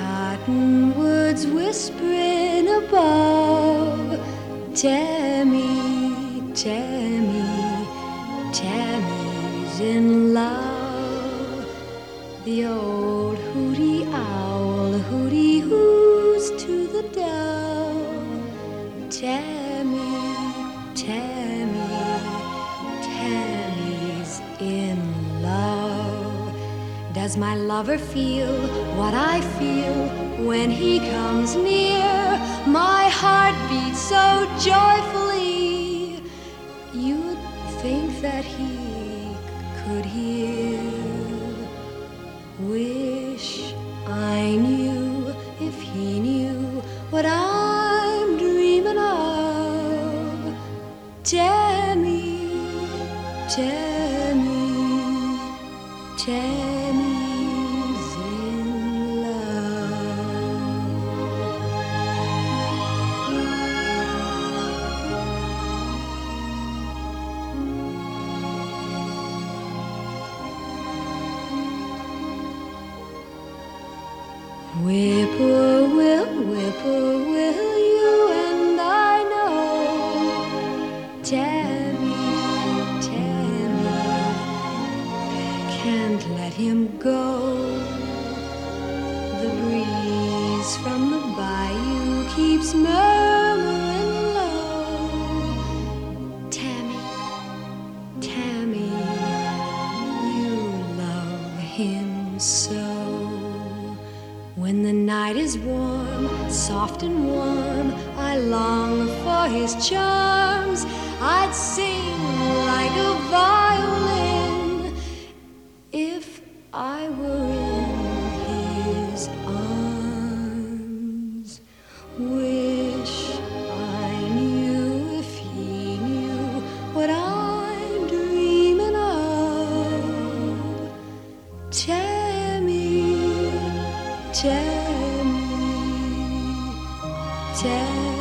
cottonwoods whispering above. Tammy, Tammy, Tammy's in love. The old hooty owl hooty hoos to the dove. Tammy, Tammy, Tammy's in love. Does my lover feel what I feel when he comes near? My heart beats so joyfully. You'd think that he could hear. Wish I knew if he knew what I'm dreaming of. Tammy, Tammy, Tammy's Whippoorwill, whippoorwill, you and I know. Tammy, Tammy, can't let him go. The breeze from the bayou keeps murmuring low. Tammy, Tammy, you love him so. When the night is warm, soft and warm, I long for his charms. I'd sing like a violin if I were in his arms. Wish I knew if he knew what I'm dreaming of. Tammy, Tammy, Tammy.